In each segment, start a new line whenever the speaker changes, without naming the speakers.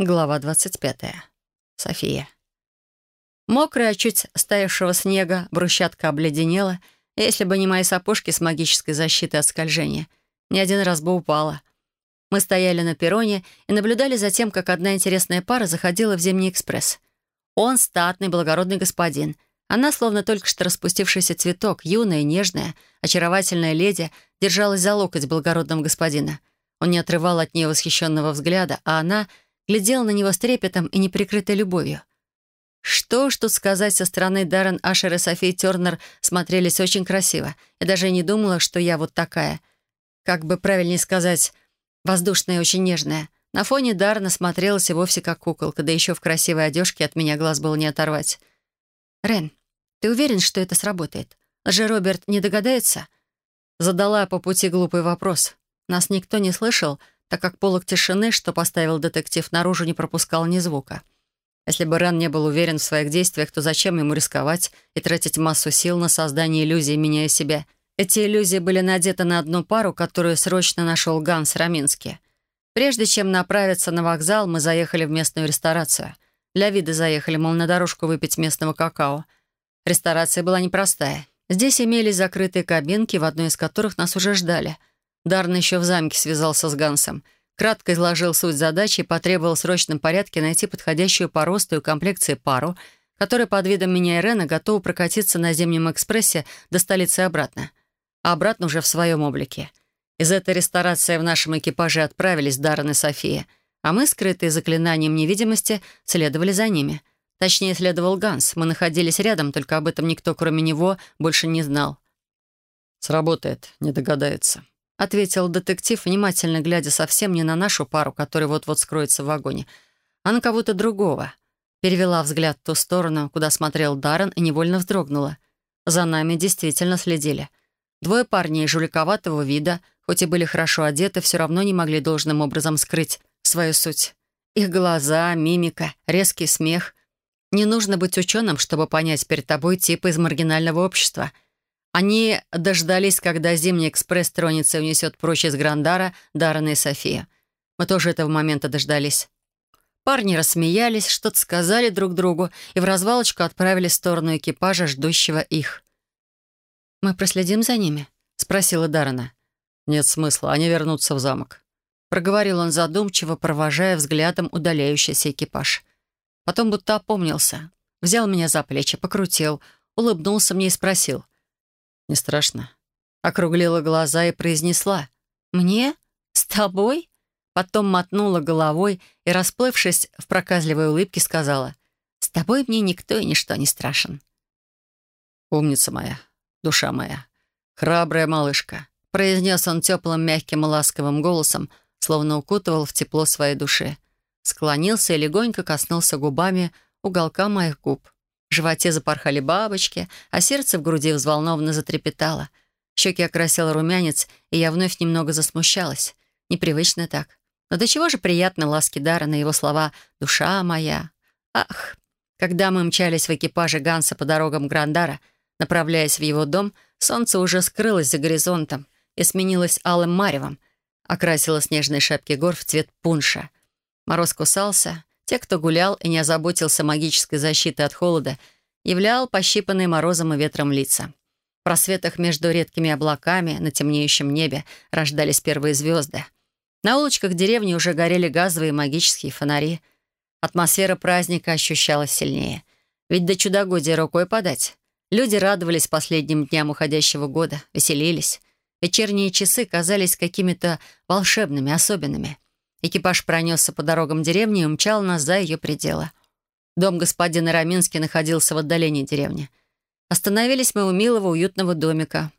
Глава 25. София. Мокрая, чуть стоявшего снега, брусчатка обледенела, если бы не мои сапожки с магической защитой от скольжения, ни один раз бы упала. Мы стояли на перроне и наблюдали за тем, как одна интересная пара заходила в Зимний экспресс. Он статный, благородный господин. Она, словно только что распустившийся цветок, юная, нежная, очаровательная леди, держалась за локоть благородного господина. Он не отрывал от нее восхищенного взгляда, а она — глядела на него с трепетом и неприкрытой любовью. Что ж тут сказать со стороны Даррен Ашер и Софии Тернер смотрелись очень красиво. Я даже не думала, что я вот такая. Как бы правильнее сказать, воздушная и очень нежная. На фоне Дарна смотрелась и вовсе как куколка, да еще в красивой одежке от меня глаз было не оторвать. «Рен, ты уверен, что это сработает? Же Роберт не догадается?» Задала по пути глупый вопрос. Нас никто не слышал, — так как полок тишины, что поставил детектив наружу, не пропускал ни звука. Если бы Рен не был уверен в своих действиях, то зачем ему рисковать и тратить массу сил на создание иллюзий, меняя себя? Эти иллюзии были надеты на одну пару, которую срочно нашел Ганс Раминский. Прежде чем направиться на вокзал, мы заехали в местную ресторацию. Для вида заехали, мол, на дорожку выпить местного какао. Ресторация была непростая. Здесь имелись закрытые кабинки, в одной из которых нас уже ждали — Дарн еще в замке связался с Гансом. Кратко изложил суть задачи и потребовал в срочном порядке найти подходящую по росту и комплекции пару, которая под видом меня и Рена готова прокатиться на Зимнем экспрессе до столицы обратно. А обратно уже в своем облике. Из этой ресторации в нашем экипаже отправились Даррен и София, а мы, скрытые заклинанием невидимости, следовали за ними. Точнее, следовал Ганс. Мы находились рядом, только об этом никто, кроме него, больше не знал.
«Сработает, не догадается», —
ответил детектив, внимательно глядя совсем не на нашу пару, которая вот-вот скроется в вагоне, а на кого-то другого. Перевела взгляд в ту сторону, куда смотрел Даррен, и невольно вздрогнула. За нами действительно следили. Двое парней жуликоватого вида, хоть и были хорошо одеты, все равно не могли должным образом скрыть свою суть. Их глаза, мимика, резкий смех. Не нужно быть ученым, чтобы понять перед тобой типа из маргинального общества — они дождались, когда Зимний экспресс тронется и унесет прочь из Грандара Даррена и София. Мы тоже этого момента дождались. Парни рассмеялись, что-то сказали друг другу и в развалочку отправились в сторону экипажа, ждущего их. «Мы проследим за ними?» — спросила Даррена.
«Нет смысла, они вернутся в замок», —
проговорил он задумчиво, провожая взглядом удаляющийся экипаж. Потом будто опомнился, взял меня за плечи, покрутил, улыбнулся мне и спросил.
«Не страшно?»
Округлила глаза и произнесла. «Мне? С тобой?» Потом мотнула головой и, расплывшись в проказливой улыбке, сказала. «С тобой мне никто и ничто не страшен».
«Умница моя, душа моя, храбрая малышка», произнес он теплым, мягким и ласковым голосом, словно укутывал в тепло своей души. Склонился и легонько коснулся губами уголка моих губ.
В животе запорхали бабочки, а сердце в груди взволнованно затрепетало. Щеки окрасил румянец, и я вновь немного засмущалась. Непривычно так. Но до чего же приятны ласки Дара на его слова «душа моя». Ах! Когда мы мчались в экипаже Ганса по дорогам Грандара, направляясь в его дом, солнце уже скрылось за горизонтом и сменилось алым маревом, окрасило снежные шапки гор в цвет пунша. Мороз кусался, те, кто гулял и не озаботился магической защитой от холода, являл пощипанные морозом и ветром лица. В просветах между редкими облаками на темнеющем небе рождались первые звезды. На улочках деревни уже горели газовые магические фонари. Атмосфера праздника ощущалась сильнее. Ведь до чудогодия рукой подать. Люди радовались последним дням уходящего года, веселились. Вечерние часы казались какими-то волшебными, особенными — Экипаж пронесся по дорогам деревни и умчал нас за ее пределы. Дом господина Рамински находился в отдалении деревни. Остановились мы у милого уютного домика.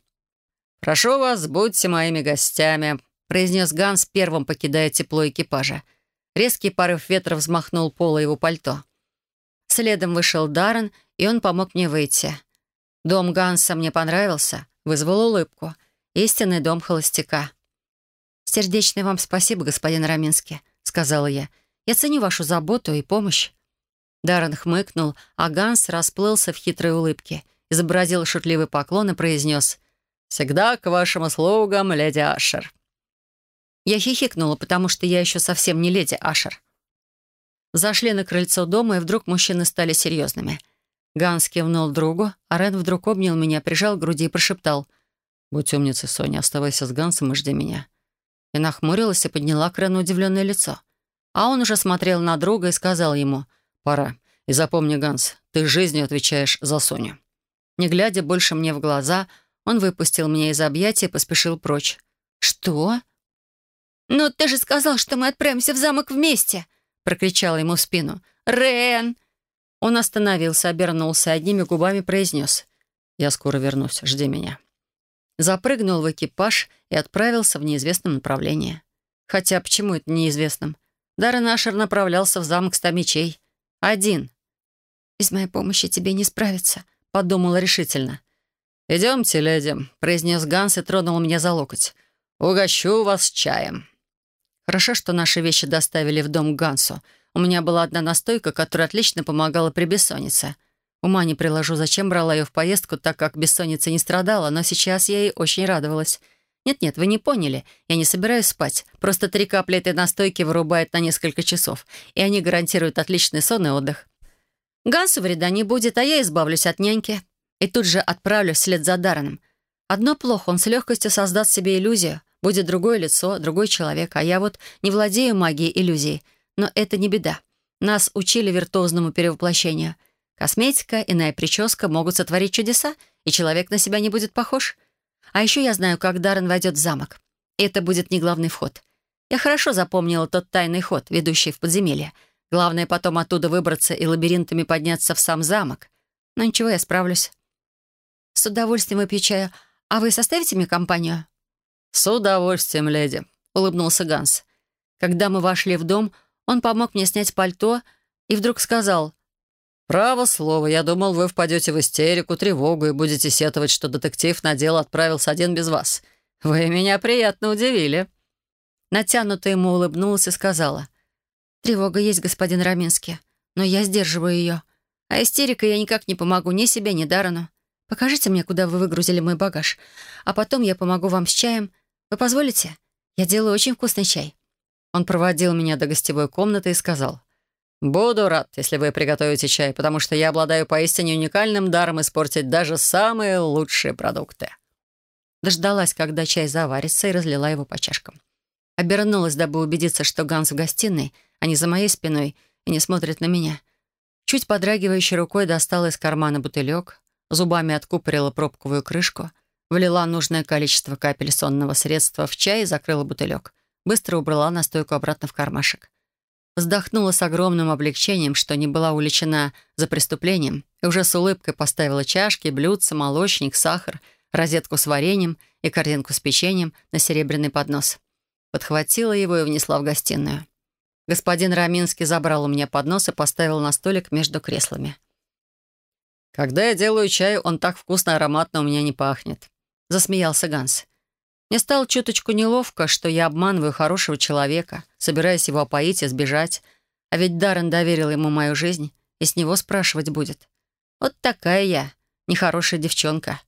«Прошу вас, будьте моими гостями», — произнес Ганс, первым покидая тепло экипажа. Резкий порыв ветра взмахнул поло его пальто. Следом вышел Даррен, и он помог мне выйти. Дом Ганса мне понравился, вызвал улыбку. Истинный дом холостяка. «Сердечное вам спасибо, господин Раминский», — сказала я. «Я ценю вашу заботу и помощь». Даррен хмыкнул, а Ганс расплылся в хитрой улыбке, изобразил шутливый поклон и произнес «Всегда к вашим услугам, леди Ашер». Я хихикнула, потому что я еще совсем не леди Ашер. Зашли на крыльцо дома, и вдруг мужчины стали серьезными. Ганс кивнул другу, а Рен вдруг обнял меня, прижал к груди и прошептал.
«Будь умницей, Соня, оставайся с Гансом и жди меня». И нахмурилась и подняла к удивленное лицо. А он уже смотрел на друга и сказал ему «Пора. И запомни, Ганс, ты жизнью отвечаешь за Соню». Не глядя больше мне в глаза, он выпустил меня из объятия и поспешил прочь.
«Что?» «Но ты же сказал, что мы отправимся в замок вместе!» — прокричала ему в спину. «Рен!» Он остановился, обернулся, одними губами произнес.
«Я скоро вернусь, жди меня».
Запрыгнул в экипаж и отправился в неизвестном направлении. Хотя почему это неизвестном? Даррен Ашер направлялся в замок ста мечей. Один. «Без моей помощи тебе не справиться», — подумала решительно.
«Идемте, леди», — произнес Ганс и тронул меня за локоть. «Угощу вас чаем».
Хорошо, что наши вещи доставили в дом к Гансу. У меня была одна настойка, которая отлично помогала при бессоннице. Ума не приложу, зачем брала ее в поездку, так как бессонница не страдала, но сейчас я ей очень радовалась. Нет-нет, вы не поняли. Я не собираюсь спать. Просто три капли этой настойки вырубает на несколько часов, и они гарантируют отличный сон и отдых. Гансу вреда не будет, а я избавлюсь от няньки. И тут же отправлюсь вслед за Дарреном. Одно плохо, он с легкостью создаст себе иллюзию. Будет другое лицо, другой человек, а я вот не владею магией иллюзий. Но это не беда. Нас учили виртуозному перевоплощению. Косметика, иная прическа могут сотворить чудеса, и человек на себя не будет похож. А еще я знаю, как Даррен войдет в замок. И это будет не главный вход. Я хорошо запомнила тот тайный ход, ведущий в подземелье. Главное потом оттуда выбраться и лабиринтами подняться в сам замок. Но ничего, я справлюсь. С удовольствием выпью чаю. А вы составите мне компанию?
«С удовольствием, леди», — улыбнулся Ганс.
Когда мы вошли в дом, он помог мне снять пальто и вдруг сказал,
«Право слово, я думал, вы впадете в истерику, тревогу и будете сетовать, что детектив на дело отправился один без вас. Вы меня приятно удивили».
Натянуто ему улыбнулась и сказала, «Тревога есть, господин Раминский, но я сдерживаю ее. А истерика я никак не помогу ни себе, ни Дарану. Покажите мне, куда вы выгрузили мой багаж, а потом я помогу вам с чаем вы позволите? Я делаю очень вкусный чай».
Он проводил меня до гостевой комнаты и сказал, «Буду рад, если вы приготовите чай, потому что я обладаю поистине уникальным даром испортить даже самые лучшие продукты».
Дождалась, когда чай заварится, и разлила его по чашкам. Обернулась, дабы убедиться, что Ганс в гостиной, а не за моей спиной, и не смотрит на меня. Чуть подрагивающей рукой достала из кармана бутылек, зубами откупорила пробковую крышку, Влила нужное количество капель сонного средства в чай и закрыла бутылек. Быстро убрала настойку обратно в кармашек. Вздохнула с огромным облегчением, что не была уличена за преступлением, и уже с улыбкой поставила чашки, блюдца, молочник, сахар, розетку с вареньем и корзинку с печеньем на серебряный поднос. Подхватила его и внесла в гостиную. Господин Раминский забрал у меня поднос и поставил на столик между креслами.
«Когда я делаю чай, он так вкусно ароматно у меня не пахнет», засмеялся Ганс. Мне стало чуточку неловко, что я обманываю хорошего человека, собираясь его опоить и сбежать. А ведь Даррен доверил ему мою жизнь, и с него спрашивать будет. Вот такая я, нехорошая девчонка.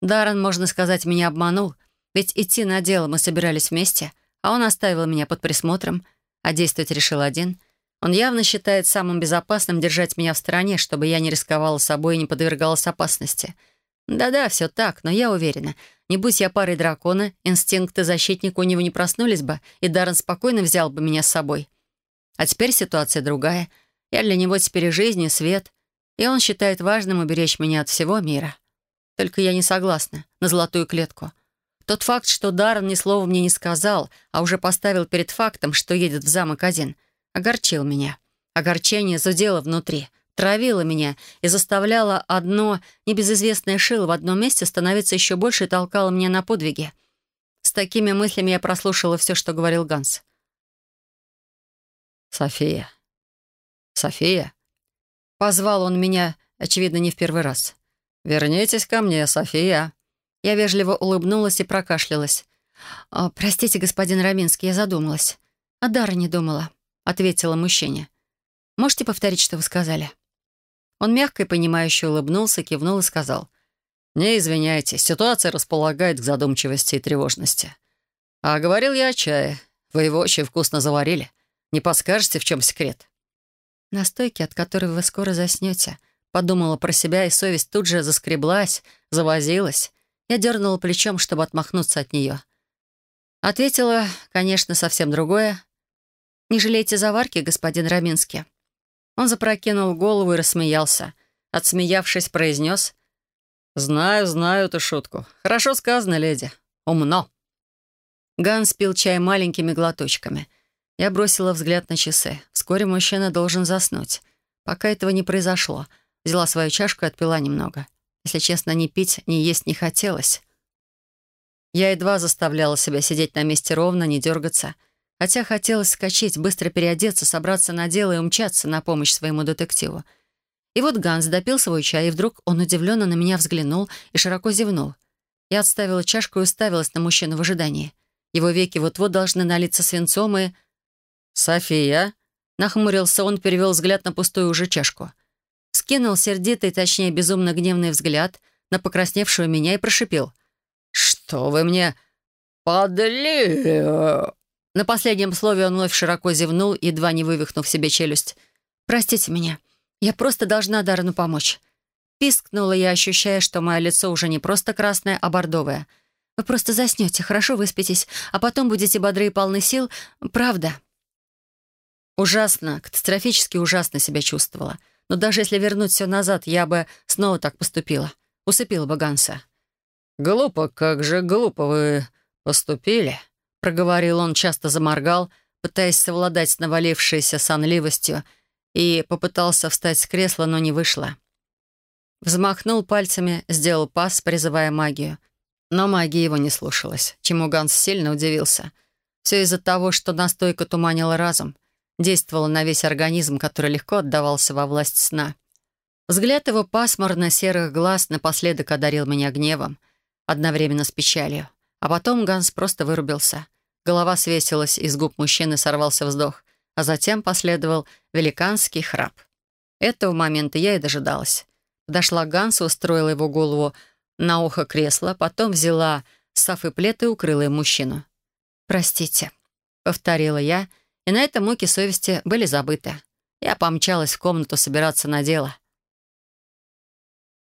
Даррен, можно сказать, меня обманул, ведь идти на дело мы собирались вместе, а он оставил меня под присмотром, а действовать решил один. Он явно считает самым безопасным держать меня в стороне, чтобы я не рисковала собой и не подвергалась опасности — да-да, все так, но я уверена, не будь я парой дракона, инстинкты защитника у него не проснулись бы, и Даррен спокойно взял бы меня с собой. А теперь ситуация другая. Я для него теперь и жизнь, и свет, и он считает важным уберечь меня от всего мира. Только я не согласна на золотую клетку. Тот факт, что Даррен ни слова мне не сказал, а уже поставил перед фактом, что едет в замок один, огорчил меня. Огорчение зудело внутри — травила меня и заставляла одно небезызвестное шило в одном месте становиться еще больше и толкала меня на подвиги. С такими мыслями я прослушала все, что говорил Ганс. «София! София!»
Позвал он меня, очевидно, не в первый раз.
«Вернитесь ко мне, София!»
Я вежливо улыбнулась и прокашлялась. «Простите, господин Раминский, я задумалась. О Даре не думала», — ответила мужчине. «Можете повторить, что вы сказали?» Он мягко и понимающе улыбнулся, кивнул и сказал.
«Не извиняйтесь, ситуация располагает к задумчивости и тревожности. А говорил я о чае. Вы его очень вкусно заварили. Не подскажете, в чем секрет?»
настойки, от которой вы скоро заснете», подумала про себя, и совесть тут же заскреблась, завозилась. Я дернула плечом, чтобы отмахнуться от нее. Ответила, конечно, совсем другое. «Не жалейте заварки, господин Раминский». Он запрокинул голову и рассмеялся. Отсмеявшись, произнес. «Знаю, знаю эту шутку. Хорошо сказано, леди. Умно». Ганс пил чай маленькими глоточками. Я бросила взгляд на часы. Вскоре мужчина должен заснуть. Пока этого не произошло. Взяла свою чашку и отпила немного. Если честно, ни пить, ни есть не хотелось. Я едва заставляла себя сидеть на месте ровно, не дергаться. Хотя хотелось скачать, быстро переодеться, собраться на дело и умчаться на помощь своему детективу. И вот Ганс допил свой чай, и вдруг он удивленно на меня взглянул и широко зевнул. Я отставила чашку и уставилась на мужчину в ожидании. Его веки вот-вот должны налиться свинцом и... «София?» Нахмурился он, перевел взгляд на пустую уже чашку. Скинул сердитый, точнее, безумно гневный взгляд на покрасневшую меня и прошипел. «Что вы мне подли?» На последнем слове он вновь широко зевнул, едва не вывихнув себе челюсть. «Простите меня. Я просто должна Даррену помочь». Пискнула я, ощущая, что мое лицо уже не просто красное, а бордовое — вы просто заснете, хорошо выспитесь, а потом будете бодры и полны сил. Правда». Ужасно, катастрофически ужасно себя чувствовала. Но даже если вернуть все назад, я бы снова так поступила. Усыпила бы Ганса. «Глупо, как же глупо вы поступили», — проговорил он, часто заморгал, пытаясь совладать с навалившейся сонливостью, и попытался встать с кресла, но не вышло. Взмахнул пальцами, сделал пас, призывая магию — но магия его не слушалась, чему Ганс сильно удивился. Все из-за того, что настойка туманила разум, действовала на весь организм, который легко отдавался во власть сна. Взгляд его пасмурно-серых глаз напоследок одарил меня гневом, одновременно с печалью. А потом Ганс просто вырубился. Голова свесилась, из губ мужчины сорвался вздох, а затем последовал великанский храп. Этого момента я и дожидалась. Подошла к Гансу, устроила его голову на ухо кресла, потом взяла Саф и плед и укрыла им мужчину. «Простите», — повторила я, и на этом муки совести были забыты. Я помчалась в комнату собираться на дело.